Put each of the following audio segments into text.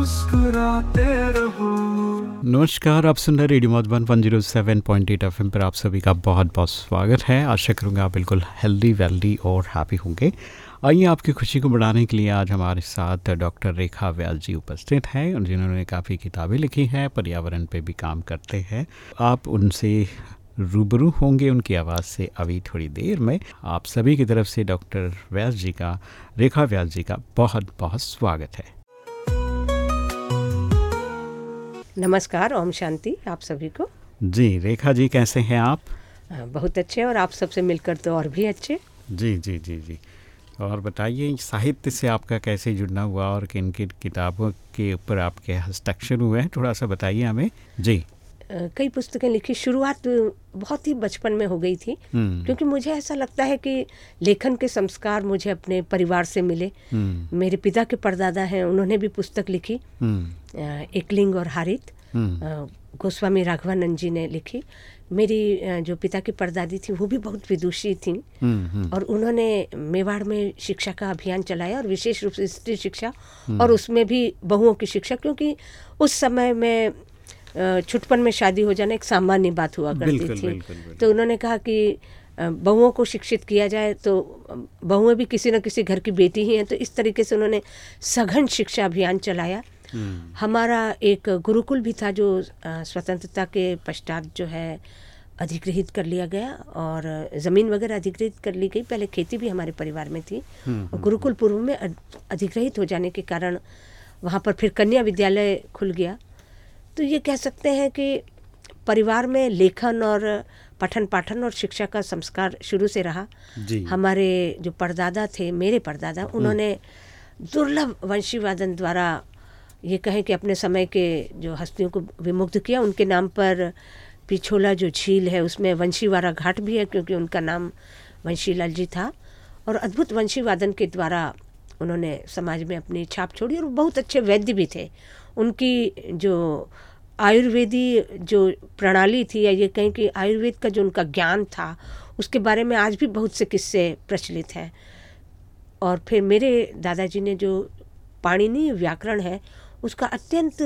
मुस्कुराते रहो। नमस्कार, आप सुन रहे रेडियो मधुबन एफ़ पर आप सभी का बहुत बहुत स्वागत है। आशा करूँगा आप बिल्कुल हेल्दी वेल्दी और हैप्पी होंगे। आइए आपकी खुशी को बढ़ाने के लिए आज हमारे साथ डॉक्टर रेखा व्यास जी उपस्थित हैं, जिन्होंने काफ़ी किताबें लिखी हैं, पर्यावरण पे भी काम करते हैं। आप उनसे रूबरू होंगे, उनकी आवाज़ से अभी थोड़ी देर में आप सभी की तरफ़ से डॉक्टर व्यास जी का, रेखा व्यास जी का बहुत बहुत स्वागत है। नमस्कार ओम शांति आप सभी को। जी रेखा जी कैसे हैं आप? बहुत अच्छे और आप सबसे मिलकर तो और भी अच्छे। जी जी जी जी। और बताइए साहित्य से आपका कैसे जुड़ना हुआ और किन किन किताबों के ऊपर आपके हस्ताक्षर हुए हैं? थोड़ा सा बताइए हमें। जी। कई पुस्तकें लिखी। शुरुआत बहुत ही बचपन में हो गई थी। हम्म, क्योंकि मुझे ऐसा लगता है कि लेखन के संस्कार मुझे अपने परिवार से मिले। हम्म, मेरे पिता के परदादा हैं उन्होंने भी पुस्तक लिखी। हम्म, एकलिंग और हारित। गोस्वामी राघवानंद जी ने लिखी। मेरी जो पिता की परदादी थी वो भी बहुत विदुषी थी। और उन्होंने मेवाड़ में शिक्षा का अभियान चलाया और विशेष रूप से स्त्री शिक्षा और उसमें भी बहुओं की शिक्षा क्योंकि उस समय में छुटपन में शादी हो जाना एक सामान्य बात हुआ करती बिल्कुल, थी। बिल्कुल, बिल्कुल। तो उन्होंने कहा कि बहुओं को शिक्षित किया जाए तो बहुएँ भी किसी न किसी घर की बेटी ही हैं। तो इस तरीके से उन्होंने सघन शिक्षा अभियान चलाया। हम्म, हमारा एक गुरुकुल भी था जो स्वतंत्रता के पश्चात जो है अधिग्रहित कर लिया गया और ज़मीन वगैरह अधिग्रहित कर ली गई। पहले खेती भी हमारे परिवार में थी। और गुरुकुल पूर्व में अधिग्रहित हो जाने के कारण वहाँ पर फिर कन्या विद्यालय खुल गया। तो ये कह सकते हैं कि परिवार में लेखन और पठन पाठन और शिक्षा का संस्कार शुरू से रहा। जी। हमारे जो परदादा थे मेरे परदादा उन्होंने दुर्लभ वंशीवादन द्वारा ये कहें कि अपने समय के जो हस्तियों को विमुग्ध किया। उनके नाम पर पिछोला जो झील है उसमें वंशीवारा घाट भी है क्योंकि उनका नाम वंशीलाल जी था। और अद्भुत वंशीवादन के द्वारा उन्होंने समाज में अपनी छाप छोड़ी और बहुत अच्छे वैद्य भी थे। उनकी जो आयुर्वेदी जो प्रणाली थी या ये कहें कि आयुर्वेद का जो उनका ज्ञान था उसके बारे में आज भी बहुत से किस्से प्रचलित हैं। और फिर मेरे दादाजी ने जो पाणिनि व्याकरण है उसका अत्यंत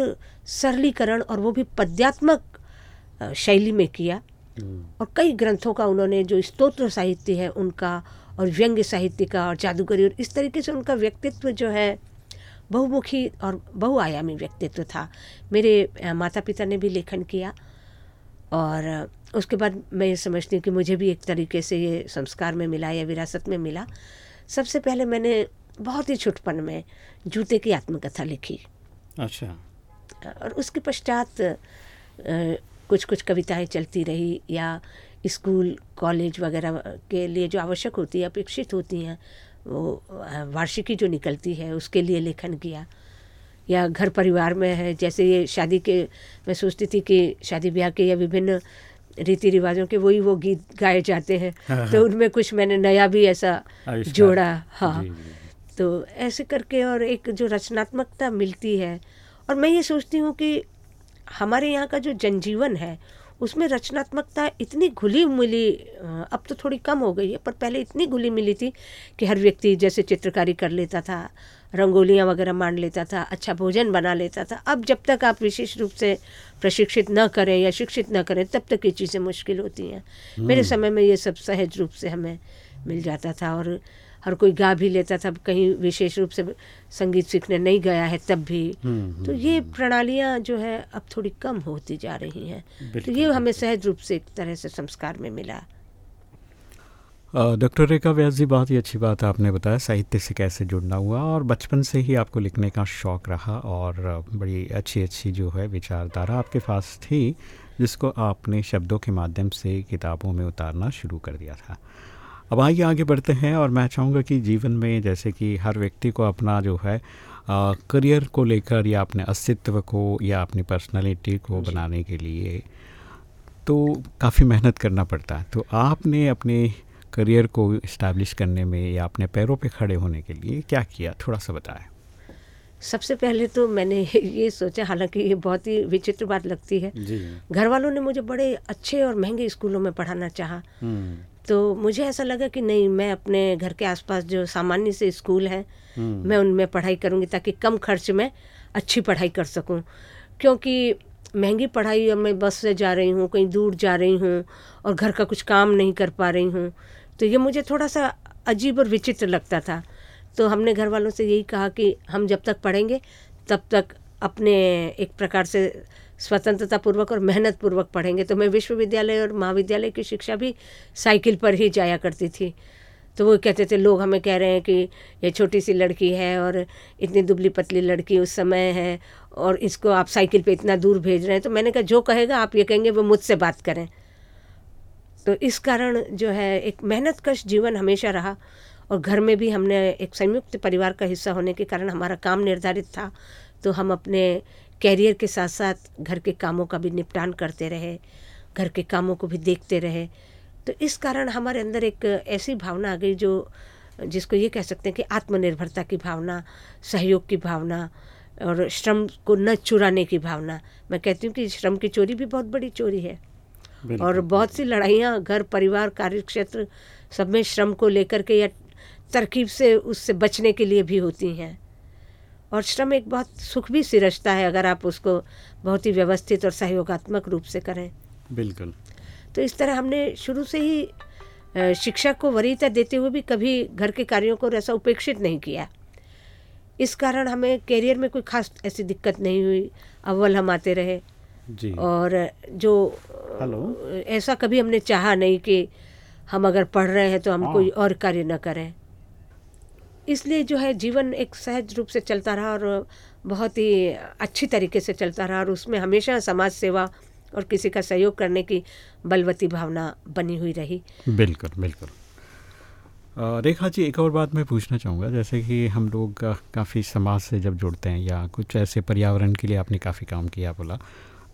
सरलीकरण और वो भी पद्यात्मक शैली में किया। और कई ग्रंथों का उन्होंने जो स्तोत्र साहित्य है उनका और व्यंग्य साहित्य का और जादूगरी और इस तरीके से उनका व्यक्तित्व जो है बहुमुखी और बहुआयामी व्यक्तित्व था। मेरे माता पिता ने भी लेखन किया और उसके बाद मैं ये समझती हूँ कि मुझे भी एक तरीके से ये संस्कार में मिला या विरासत में मिला। सबसे पहले मैंने बहुत ही छुटपन में जूते की आत्मकथा लिखी। अच्छा। और उसके पश्चात कुछ कुछ कविताएँ चलती रही या स्कूल कॉलेज वगैरह के लिए जो आवश्यक होती है अपेक्षित होती हैं वो वार्षिकी जो निकलती है उसके लिए लेखन किया। या घर परिवार में है जैसे ये शादी के मैं सोचती थी कि शादी ब्याह के या विभिन्न रीति रिवाजों के वही वो गीत गाए जाते हैं। हाँ, तो उनमें कुछ मैंने नया भी ऐसा जोड़ा हाँ। जी, जी। तो ऐसे करके और एक जो रचनात्मकता मिलती है और मैं ये सोचती हूँ कि हमारे यहाँ का जो जनजीवन है उसमें रचनात्मकता इतनी घुली मिली अब तो थोड़ी कम हो गई है पर पहले इतनी घुली मिली थी कि हर व्यक्ति जैसे चित्रकारी कर लेता था रंगोलियाँ वगैरह मान लेता था अच्छा भोजन बना लेता था। अब जब तक आप विशेष रूप से प्रशिक्षित न करें या शिक्षित न करें तब तक ये चीज़ें मुश्किल होती हैं। मेरे समय में ये सब सहज रूप से हमें मिल जाता था और हर कोई गा भी लेता था कहीं विशेष रूप से संगीत सीखने नहीं गया है तब भी। तो ये प्रणालियाँ जो है अब थोड़ी कम होती जा रही हैं। तो ये हमें सहज रूप से एक तरह से संस्कार में मिला। डॉक्टर रेखा व्यास जी बहुत ही अच्छी बात है आपने बताया साहित्य से कैसे जुड़ना हुआ और बचपन से ही आपको लिखने का शौक़ रहा और बड़ी अच्छी अच्छी जो है विचारधारा आपके पास थी जिसको आपने शब्दों के माध्यम से किताबों में उतारना शुरू कर दिया था। अब आइए आगे बढ़ते हैं और मैं चाहूँगा कि जीवन में जैसे कि हर व्यक्ति को अपना जो है आ, करियर को लेकर या अपने अस्तित्व को या अपनी पर्सनालिटी को बनाने के लिए तो काफ़ी मेहनत करना पड़ता है। तो आपने अपने करियर को इस्टेब्लिश करने में या अपने पैरों पे खड़े होने के लिए क्या किया? थोड़ा सा बताएँ। सबसे पहले तो मैंने ये सोचा हालाँकि ये बहुत ही विचित्र बात लगती है। घर वालों ने मुझे बड़े अच्छे और महँगे स्कूलों में पढ़ाना चाहा। हम्म। तो मुझे ऐसा लगा कि नहीं मैं अपने घर के आसपास जो सामान्य से स्कूल हैं हम्म, मैं उनमें पढ़ाई करूँगी ताकि कम खर्च में अच्छी पढ़ाई कर सकूँ। क्योंकि महँगी पढ़ाई अब मैं बस से जा रही हूँ कहीं दूर जा रही हूँ और घर का कुछ काम नहीं कर पा रही हूँ तो ये मुझे थोड़ा सा अजीब और विचित्र लगता था। तो हमने घर वालों से यही कहा कि हम जब तक पढ़ेंगे तब तक अपने एक प्रकार से स्वतंत्रता पूर्वक और मेहनत पूर्वक पढ़ेंगे। तो मैं विश्वविद्यालय और महाविद्यालय की शिक्षा भी साइकिल पर ही जाया करती थी। तो वो कहते थे, लोग हमें कह रहे हैं कि ये छोटी सी लड़की है और इतनी दुबली पतली लड़की उस समय है और इसको आप साइकिल पे इतना दूर भेज रहे हैं। तो मैंने कहा, जो कहेगा आप ये कहेंगे, वो मुझसे बात करें। तो इस कारण जो है, एक मेहनत कश जीवन हमेशा रहा और घर में भी हमने एक संयुक्त परिवार का हिस्सा होने के कारण हमारा काम निर्धारित था। तो हम अपने कैरियर के साथ साथ घर के कामों का भी निपटान करते रहे घर के कामों को भी देखते रहे। तो इस कारण हमारे अंदर एक ऐसी भावना आ गई जो जिसको ये कह सकते हैं कि आत्मनिर्भरता की भावना सहयोग की भावना और श्रम को न चुराने की भावना। मैं कहती हूँ कि श्रम की चोरी भी बहुत बड़ी चोरी है। और बहुत सी लड़ाइयाँ घर परिवार कार्य क्षेत्र सब में श्रम को लेकर के या तरकीब से उससे बचने के लिए भी होती हैं। और श्रम एक बहुत सुख भी सिरजता है अगर आप उसको बहुत ही व्यवस्थित और सहयोगात्मक रूप से करें। बिल्कुल। तो इस तरह हमने शुरू से ही शिक्षा को वरीयता देते हुए भी कभी घर के कार्यों को ऐसा उपेक्षित नहीं किया। इस कारण हमें कैरियर में कोई खास ऐसी दिक्कत नहीं हुई अव्वल हम आते रहे। जी। और जो हेलो। ऐसा कभी हमने चाहा नहीं कि हम अगर पढ़ रहे हैं तो हम हाँ। कोई और कार्य न करें। इसलिए जो है जीवन एक सहज रूप से चलता रहा और बहुत ही अच्छी तरीके से चलता रहा और उसमें हमेशा समाज सेवा और किसी का सहयोग करने की बलवती भावना बनी हुई रही। बिल्कुल बिल्कुल। रेखा जी, एक और बात मैं पूछना चाहूँगा, जैसे कि हम लोग काफ़ी समाज से जब जुड़ते हैं या कुछ ऐसे पर्यावरण के लिए आपने काफ़ी काम किया बोला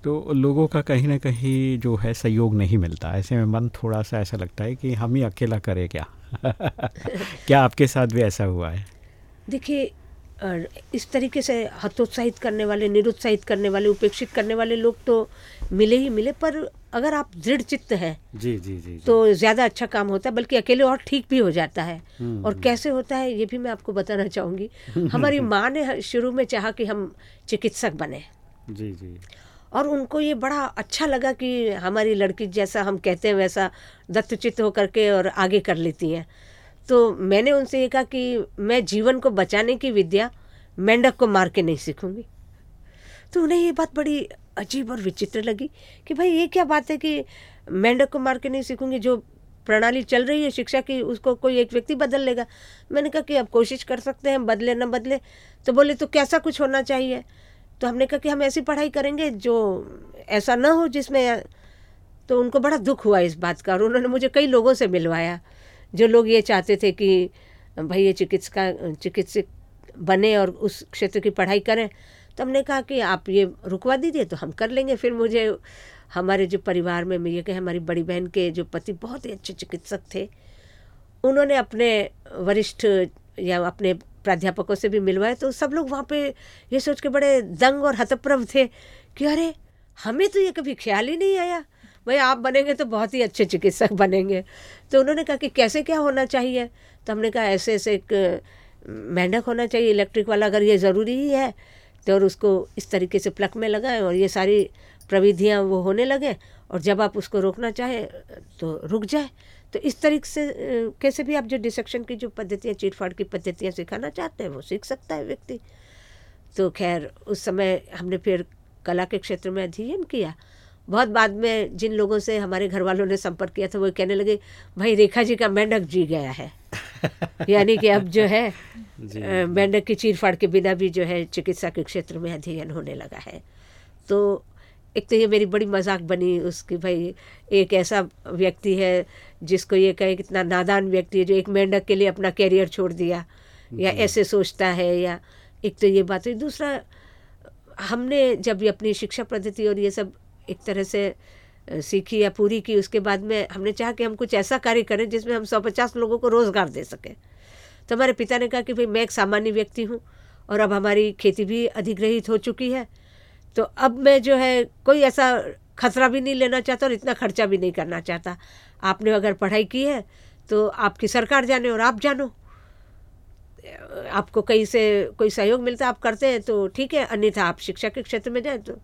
तो लोगों का कहीं ना कहीं जो है सहयोग नहीं मिलता। ऐसे में मन थोड़ा सा ऐसा लगता है कि हम ही अकेला करें क्या? क्या आपके साथ भी ऐसा हुआ है? देखिए इस तरीके से हतोत्साहित करने वाले निरुत्साहित करने वाले उपेक्षित करने वाले लोग तो मिले ही मिले पर अगर आप दृढ़ चित्त हैं जी जी जी तो ज़्यादा अच्छा काम होता है बल्कि अकेले और ठीक भी हो जाता है। हम्म, और कैसे होता है ये भी मैं आपको बताना चाहूँगी। हमारी माँ ने शुरू में चाहा कि हम चिकित्सक बने। जी जी। और उनको ये बड़ा अच्छा लगा कि हमारी लड़की जैसा हम कहते हैं, वैसा दत्तचित्त होकर के और आगे कर लेती हैं। तो मैंने उनसे ये कहा कि मैं जीवन को बचाने की विद्या मेंढक को मार के नहीं सीखूँगी। तो उन्हें ये बात बड़ी अजीब और विचित्र लगी कि भाई ये क्या बात है कि मेंढक को मार के नहीं सीखूँगी, जो प्रणाली चल रही है शिक्षा की, उसको कोई एक व्यक्ति बदल लेगा। मैंने कहा कि अब कोशिश कर सकते हैं, बदले न बदले। तो बोले तो कैसा कुछ होना चाहिए? तो हमने कहा कि हम ऐसी पढ़ाई करेंगे जो ऐसा ना हो जिसमें तो उनको बड़ा दुख हुआ इस बात का और उन्होंने मुझे कई लोगों से मिलवाया, जो लोग ये चाहते थे कि भाई ये चिकित्सा चिकित्सक बने और उस क्षेत्र की पढ़ाई करें। तो हमने कहा कि आप ये रुकवा दीजिए तो हम कर लेंगे। फिर मुझे हमारे जो परिवार में ये कहें हमारी बड़ी बहन के जो पति बहुत ही अच्छे चिकित्सक थे, उन्होंने अपने वरिष्ठ या अपने प्राध्यापकों से भी मिलवाए तो सब लोग वहाँ पे ये सोच के बड़े दंग और हतप्रभ थे कि अरे, हमें तो ये कभी ख्याल ही नहीं आया। भाई, आप बनेंगे तो बहुत ही अच्छे चिकित्सक बनेंगे। तो उन्होंने कहा कि कैसे क्या होना चाहिए? तो हमने कहा, ऐसे ऐसे एक मेंढक होना चाहिए, इलेक्ट्रिक वाला अगर ये ज़रूरी ही है तो और उसको इस तरीके से प्लक में लगाएँ और ये सारी प्रविधियाँ वो होने लगे और जब आप उसको रोकना चाहें तो रुक जाए। तो इस तरीके से कैसे भी आप जो डिसेक्शन की जो पद्धतियाँ चीटफाड़ की पद्धतियाँ सिखाना चाहते हैं वो सीख सकता है व्यक्ति। तो खैर उस समय हमने फिर कला के क्षेत्र में अध्ययन किया। बहुत बाद में जिन लोगों से हमारे घर वालों ने संपर्क किया था वो कहने लगे भाई रेखा जी का मेंढक जी गया है। यानी कि अब जो है मेंढक की चीरफाड़ के बिना भी जो है चिकित्सा के क्षेत्र में अध्ययन होने लगा है। तो एक तो ये मेरी बड़ी मज़ाक बनी उसकी भाई एक ऐसा व्यक्ति है जिसको ये कहे कितना नादान व्यक्ति है जो एक मेंढक के लिए अपना कैरियर छोड़ दिया या ऐसे सोचता है या एक तो ये बात हुई। दूसरा हमने जब ये अपनी शिक्षा पद्धति और ये सब एक तरह से सीखी या पूरी की उसके बाद में हमने चाहा कि हम कुछ ऐसा कार्य करें जिसमें हम सौ पचास लोगों को रोज़गार दे सकें। तो हमारे पिता ने कहा कि भाई मैं एक सामान्य व्यक्ति हूँ और अब हमारी खेती भी अधिग्रहित हो चुकी है तो अब मैं जो है कोई ऐसा खतरा भी नहीं लेना चाहता और इतना खर्चा भी नहीं करना चाहता। आपने अगर पढ़ाई की है तो आपकी सरकार जाने और आप जानो। आपको कहीं से कोई सहयोग मिलता आप करते हैं तो ठीक है अन्यथा आप शिक्षा के क्षेत्र में जाएँ तो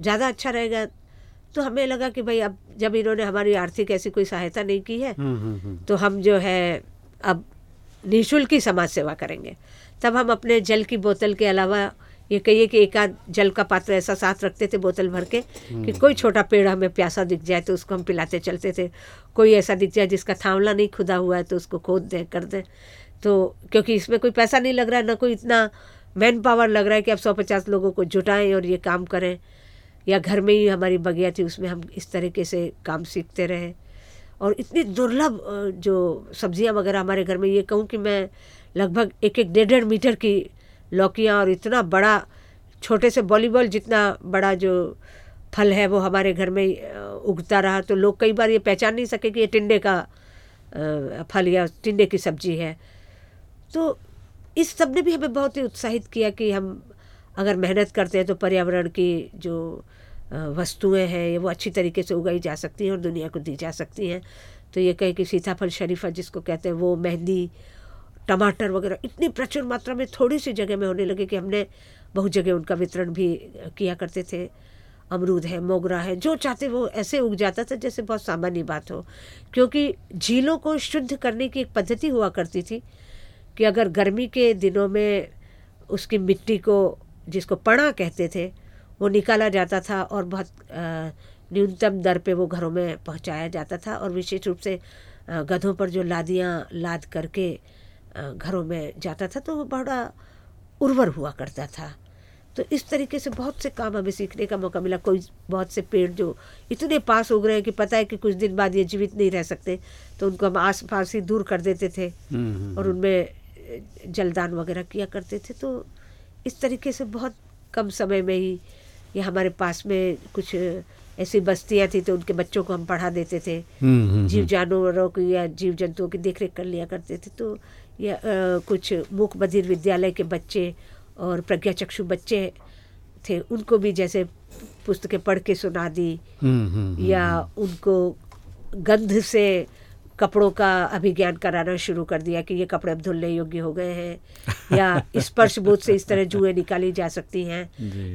ज़्यादा अच्छा रहेगा। तो हमें लगा कि भाई अब जब इन्होंने हमारी आर्थिक ऐसी कोई सहायता नहीं की है हम्म, हम्म, हम्म। तो हम जो है अब निःशुल्क ही समाज सेवा करेंगे। तब हम अपने जल की बोतल के अलावा ये कहिए कि एक आध जल का पात्र ऐसा साथ रखते थे बोतल भर के कि कोई छोटा पेड़ हमें प्यासा दिख जाए तो उसको हम पिलाते चलते थे। कोई ऐसा दिख जाए जिसका थावला नहीं खुदा हुआ है तो उसको खोद दें कर दें। तो क्योंकि इसमें कोई पैसा नहीं लग रहा है ना कोई इतना मैन पावर लग रहा है कि अब सौ पचास लोगों को जुटाएँ और ये काम करें। या घर में ही हमारी बगिया थी उसमें हम इस तरीके से काम सीखते रहे। और इतनी दुर्लभ जो सब्ज़ियाँ वगैरह हमारे घर में ये कहूँ कि मैं लगभग एक एक डेढ़ डेढ़ मीटर की लौकियाँ और इतना बड़ा, छोटे से वॉलीबॉल जितना बड़ा जो फल है, वो हमारे घर में उगता रहा। तो लोग कई बार ये पहचान नहीं सके कि ये टिंडे का फल या टिंडे की सब्ज़ी है। तो इस सबने भी हमें बहुत ही उत्साहित किया कि हम अगर मेहनत करते हैं तो पर्यावरण की जो वस्तुएँ हैं, ये वो अच्छी तरीके से उगाई जा सकती हैं और दुनिया को दी जा सकती हैं। तो ये कहे कि सीताफल शरीफा जिसको कहते हैं, वो मेहंदी टमाटर वगैरह, इतनी प्रचुर मात्रा में थोड़ी सी जगह में होने लगे कि हमने बहुत जगह उनका वितरण भी किया करते थे। अमरूद है, मोगरा है, जो चाहते वो ऐसे उग जाता था जैसे बहुत सामान्य बात हो। क्योंकि झीलों को शुद्ध करने की एक पद्धति हुआ करती थी कि अगर गर्मी के दिनों में उसकी मिट्टी को, जिसको पड़ा कहते थे, वो निकाला जाता था और बहुत न्यूनतम दर पे वो घरों में पहुँचाया जाता था और विशेष रूप से गधों पर जो लादियाँ लाद करके घरों में जाता था तो वो बड़ा उर्वर हुआ करता था। तो इस तरीके से बहुत से काम हमें सीखने का मौका मिला। कोई बहुत से पेड़ जो इतने पास उग रहे हैं कि पता है कि कुछ दिन बाद ये जीवित नहीं रह सकते तो उनको हम आस पास ही दूर कर देते थे हम्म, हम्म, और उनमें जलदान वगैरह किया करते थे। तो इस तरीके से बहुत कम समय में ही ये हमारे पास में कुछ ऐसी बस्तियाँ थी तो उनके बच्चों को हम पढ़ा देते थे। हम्म, हम्म, जीव जानवरों की या जीव जंतुओं की देखरेख कर लिया करते थे। तो या अ, कुछ मूक बधिर विद्यालय के बच्चे और प्रज्ञाचक्षु बच्चे थे उनको भी जैसे पुस्तकें पढ़ के सुना दी। हम्म, हम्म, या उनको गंध से कपड़ों का अभिज्ञान कराना शुरू कर दिया कि ये कपड़े अब धुलने योग्य हो गए हैं। या स्पर्श बोध से इस तरह जुएँ निकाली जा सकती हैं।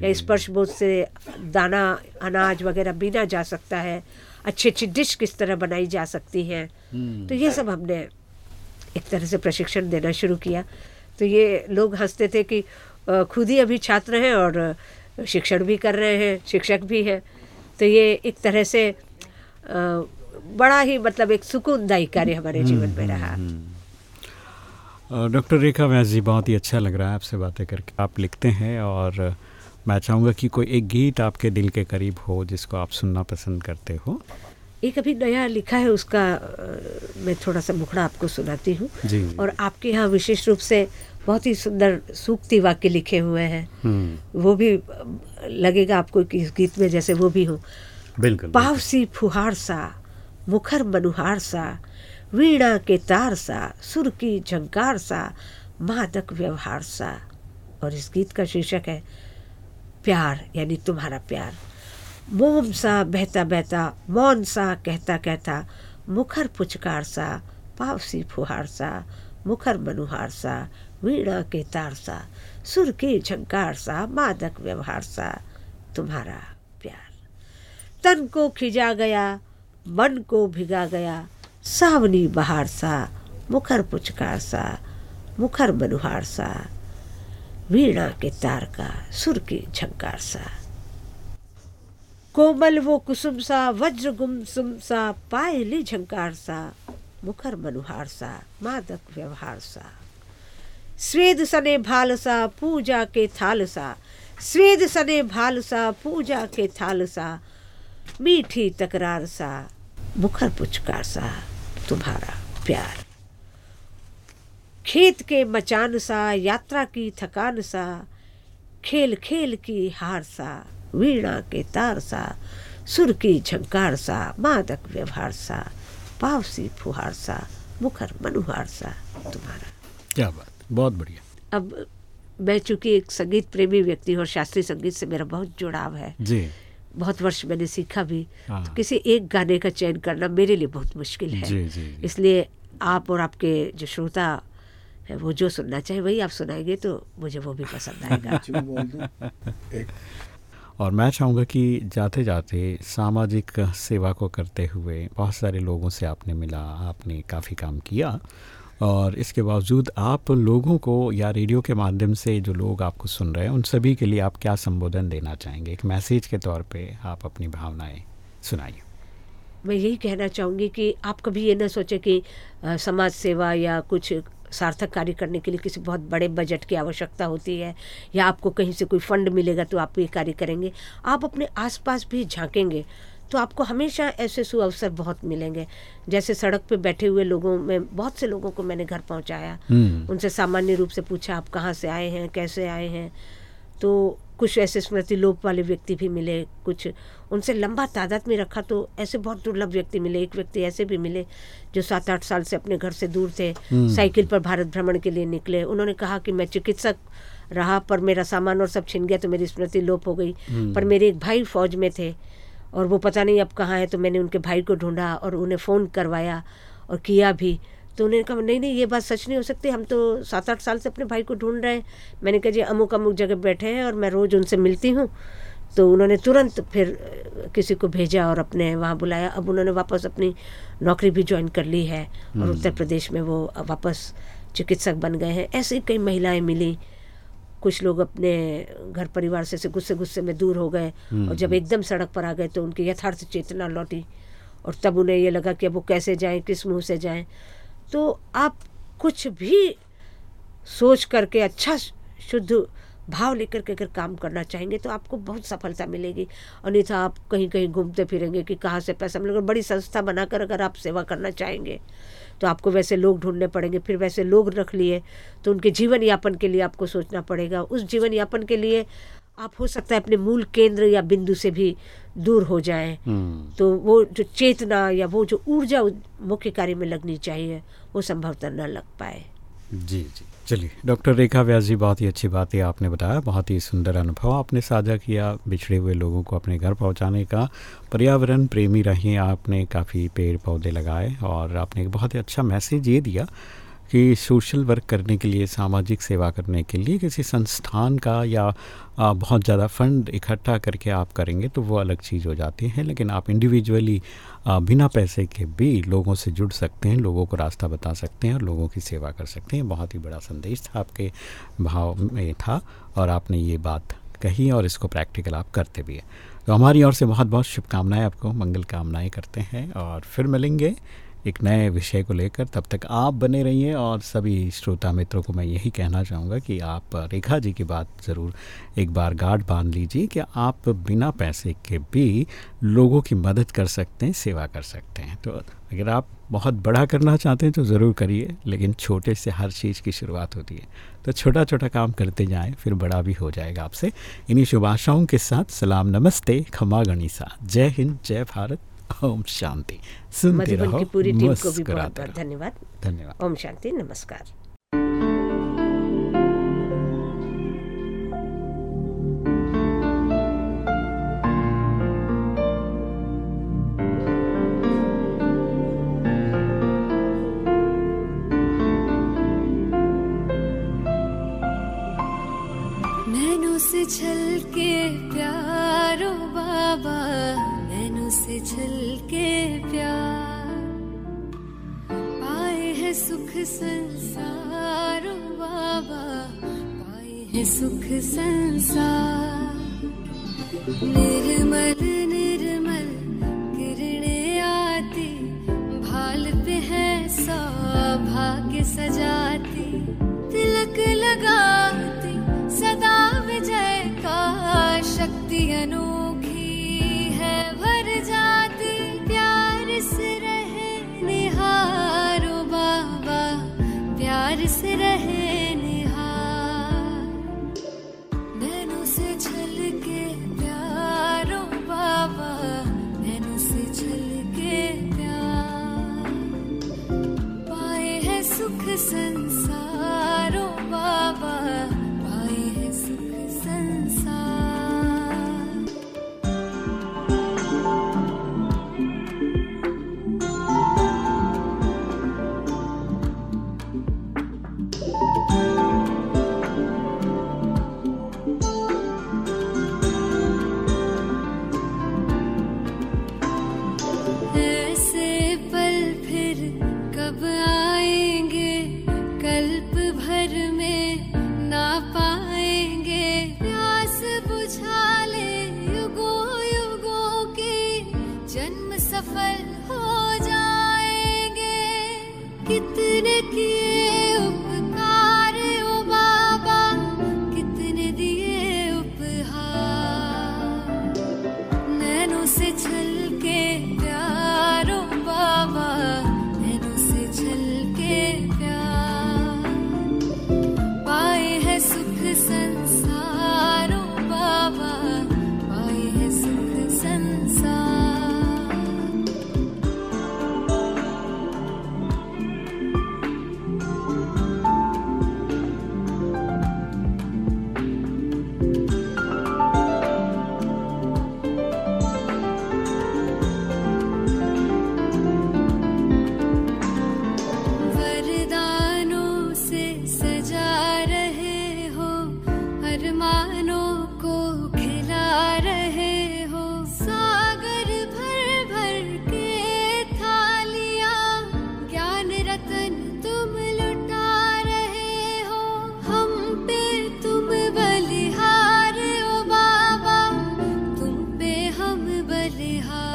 या स्पर्श बोध से दाना अनाज वगैरह बीना जा सकता है। अच्छी अच्छी डिश किस तरह बनाई जा सकती हैं। हम्म, तो ये सब हमने एक तरह से प्रशिक्षण देना शुरू किया। तो ये लोग हँसते थे कि खुद ही अभी छात्र हैं और शिक्षण भी कर रहे हैं शिक्षक भी हैं। तो ये एक तरह से बड़ा ही मतलब एक सुकूनदायी कार्य हमारे जीवन में रहा। डॉक्टर रेखा व्यास जी बहुत ही अच्छा लग रहा है आपसे बातें करके। आप लिखते हैं और मैं चाहूँगा कि कोई एक गीत आपके दिल के करीब हो जिसको आप सुनना पसंद करते हो। एक अभी नया लिखा है उसका मैं थोड़ा सा मुखड़ा आपको सुनाती हूँ। और आपके यहाँ विशेष रूप से बहुत ही सुंदर सूक्ति वाक्य लिखे हुए हैं। हम्म, वो भी लगेगा आपको कि इस गीत में जैसे वो भी हो। बिल्कुल पाव सी फुहार सा मुखर मनुहार सा वीणा के तार सा सुर की झंकार सा मादक व्यवहार सा। और इस गीत का शीर्षक है प्यार यानी तुम्हारा प्यार। मोम सा बहता बहता मौन सा कहता कहता, मुखर पुचकार सा पावसी फुहार सा मुखर मनुहार सा वीणा के तार सा सुर की झंकार सा मादक व्यवहार सा तुम्हारा प्यार। तन को खिजा गया, मन को भिगा गया, सावनी बहार सा मुखर पुचकार सा मुखर मनुहार सा वीणा के तार का, सुर की झंकार सा कोमल वो कुसुम सा वज्र गुमसुम सा, पायली झंकार सा, मुखर मनुहार सा, मादक व्यवहार सा। स्वेद सने भाल सा, पूजा के थाल सा। स्वेद सने भाल सा, पूजा के थाल सा। मीठी तकरार सा, मुखर पुचकार सा, तुम्हारा प्यार। खेत के मचान सा, यात्रा की थकान सा खेल खेल की हार सा। वीणा के तार सा सुर की झंकार सा मादक व्यवहार सा पावसी फुहार सा मुखर मनुहार सा तुम्हारा। क्या बात बहुत बढ़िया। अब मैं चूँकि एक संगीत प्रेमी व्यक्ति हूँ और शास्त्रीय संगीत से मेरा बहुत जुड़ाव है जी। बहुत वर्ष मैंने सीखा भी हाँ। तो किसी एक गाने का चयन करना मेरे लिए बहुत मुश्किल है। जी, जी, जी। इसलिए आप और आपके जो श्रोता है वो जो सुनना चाहे वही आप सुनाएँगे तो मुझे वो भी पसंद आएगा। और मैं चाहूँगा कि जाते जाते सामाजिक सेवा को करते हुए बहुत सारे लोगों से आपने मिला, आपने काफ़ी काम किया और इसके बावजूद आप लोगों को या रेडियो के माध्यम से जो लोग आपको सुन रहे हैं, उन सभी के लिए आप क्या संबोधन देना चाहेंगे? एक मैसेज के तौर पे आप अपनी भावनाएँ सुनाइए। मैं यही कहना चाहूँगी कि आप कभी ये ना सोचें कि समाज सेवा या कुछ सार्थक कार्य करने के लिए किसी बहुत बड़े बजट की आवश्यकता होती है या आपको कहीं से कोई फंड मिलेगा तो आप ये कार्य करेंगे। आप अपने आसपास भी झांकेंगे तो आपको हमेशा ऐसे सुअवसर बहुत मिलेंगे। जैसे सड़क पे बैठे हुए लोगों में बहुत से लोगों को मैंने घर पहुँचाया। हम्म, उनसे सामान्य रूप से पूछा आप कहाँ से आए हैं? कैसे आए हैं? तो कुछ ऐसे स्मृति लोप वाले व्यक्ति भी मिले कुछ उनसे लंबा तादाद में रखा तो ऐसे बहुत दुर्लभ व्यक्ति मिले एक व्यक्ति ऐसे भी मिले जो सात आठ साल से अपने घर से दूर थे साइकिल पर भारत भ्रमण के लिए निकले। उन्होंने कहा कि मैं चिकित्सक रहा पर मेरा सामान और सब छिन गया तो मेरी स्मृति लोप हो गई। पर मेरे एक भाई फौज में थे और वो पता नहीं अब कहाँ है तो मैंने उनके भाई को ढूंढा और उन्हें फ़ोन करवाया और किया भी। तो उन्होंने कहा नहीं नहीं ये बात सच नहीं हो सकती हम तो सात आठ साल से अपने भाई को ढूंढ रहे हैं। मैंने कहा जी अमुक अमुक जगह बैठे हैं और मैं रोज़ उनसे मिलती हूँ। तो उन्होंने तुरंत फिर किसी को भेजा और अपने वहाँ बुलाया। अब उन्होंने वापस अपनी नौकरी भी ज्वाइन कर ली है और उत्तर प्रदेश में वो वापस चिकित्सक बन गए हैं। ऐसी कई महिलाएँ मिली। कुछ लोग अपने घर परिवार से, गुस्से गुस्से में दूर हो गए और जब एकदम सड़क पर आ गए तो उनकी यथार्थ चेतना लौटी और तब उन्हें ये लगा कि अब वो कैसे जाएँ किस मुँह से जाएँ। तो आप कुछ भी सोच करके अच्छा शुद्ध भाव लेकर के अगर काम करना चाहेंगे तो आपको बहुत सफलता मिलेगी। और अन्यथा आप कहीं कहीं घूमते फिरेंगे कि कहाँ से पैसा मिलेगा। बड़ी संस्था बनाकर अगर आप सेवा करना चाहेंगे तो आपको वैसे लोग ढूँढने पड़ेंगे, फिर वैसे लोग रख लिए तो उनके जीवन यापन के लिए आपको सोचना पड़ेगा। उस जीवन यापन के लिए आप हो सकता है अपने मूल केंद्र या बिंदु से भी दूर हो जाएँ। हम्म, तो वो जो चेतना या वो जो ऊर्जा मुख्य कार्य में लगनी चाहिए वो संभवतः न लग पाए। जी जी। चलिए डॉक्टर रेखा व्यास जी बहुत ही अच्छी बात है आपने बताया बहुत ही सुंदर अनुभव आपने साझा किया बिछड़े हुए लोगों को अपने घर पहुँचाने का पर्यावरण प्रेमी रहे आपने काफ़ी पेड़ पौधे लगाए और आपने एक बहुत ही अच्छा मैसेज ये दिया कि सोशल वर्क करने के लिए, सामाजिक सेवा करने के लिए किसी संस्थान का या बहुत ज़्यादा फंड इकट्ठा करके आप करेंगे तो वो अलग चीज़ हो जाती है। लेकिन आप इंडिविजुअली बिना पैसे के भी लोगों से जुड़ सकते हैं, लोगों को रास्ता बता सकते हैं और लोगों की सेवा कर सकते हैं। बहुत ही बड़ा संदेश था आपके भाव में था और आपने ये बात कही और इसको प्रैक्टिकल आप करते भी हैं। तो हमारी ओर से बहुत बहुत शुभकामनाएँ आपको। मंगल कामनाएँ करते हैं और फिर मिलेंगे। एक नए विषय को लेकर तब तक आप बने रहिए और सभी श्रोता मित्रों को मैं यही कहना चाहूँगा कि आप रेखा जी की बात ज़रूर एक बार गार्ड बाँध लीजिए कि आप बिना पैसे के भी लोगों की मदद कर सकते हैं, सेवा कर सकते हैं। तो अगर आप बहुत बड़ा करना चाहते हैं तो ज़रूर करिए, लेकिन छोटे से हर चीज़ की शुरुआत होती है। तो छोटा छोटा काम करते जाएँ, फिर बड़ा भी हो जाएगा आपसे। इन्हीं शुभ आशाओं के साथ सलाम, नमस्ते खमा गणिसा। जय हिंद, जय भारत। ओम शांति। सुनते रहो की पूरी टीम को भी बहुत बहुत धन्यवाद। धन्यवाद। ओम शांति नमस्कार। नैनों से छल के प्यारो बाबा। से छल के प्यार पाए है सुख संसारो बाबा, पाए है सुख संसार। निर्मल निर्मल किरणें आती, भाल पे है सौभाग्य सजाती, तिलक लगाती। रहे कब आएँगे बलिहार